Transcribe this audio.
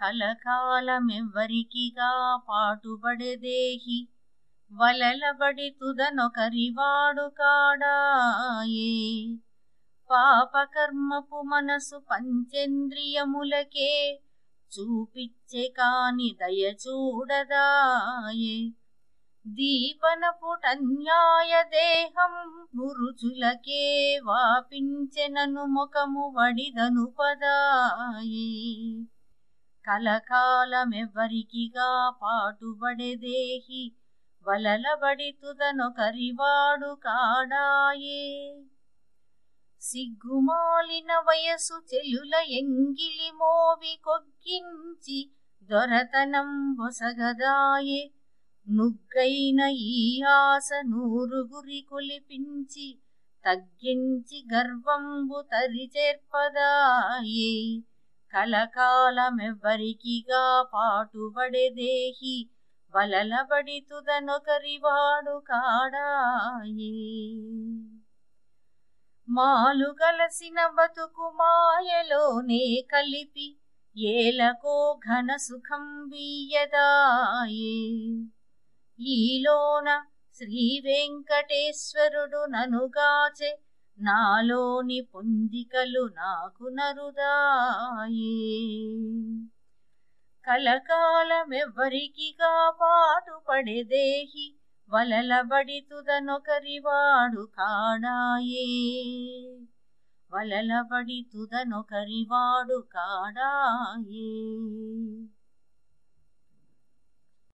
కలకాలమెవ్వరికిగా పాటుబడెదేహి? వలలబడి తుదనొకరివాడు కాడాయే. పాపకర్మపు మనసు పంచేంద్రియములకే చూపిచ్చే కాని దయ చూడదాయే. దీపనపుటన్యాయ దేహం మురుచులకే వాపించెనను ముఖము వడిదను పదాయే కలకాలమెవ్వరికిగా పాటుబడెదేహి వలలబడి తుదనొకరివాడు కాడాయే. సిగ్గుమాలిన వయసు చెలుల ఎంగిలి మోవి కొగ్గించి దొరతనం బొసగదాయే నుగ్గైన ఈ ఆశ నూరుగురి కొలిపించి తగ్గించి గర్వంబు తరిచేర్పదాయే. కలకాలమెవ్వరికిగా పాటుబడేదేహి వలలబడి తుదనొకరివాడు కాడాయే. మాలు కలసిన బతుకు మాయలోనే కలిపి ఏలకో ఘన సుఖం వీయదాయే. ఈలోన శ్రీ వెంకటేశ్వరుడు ననుగాచే నాలోని పొందికలు నాకు నరుదాయే. కలకాలమెవ్వరికిగా పాటుపడెదేహి వలలబడి తుదనొకరివాడు కాడాయే. వలలబడి వాడు కాడాయే.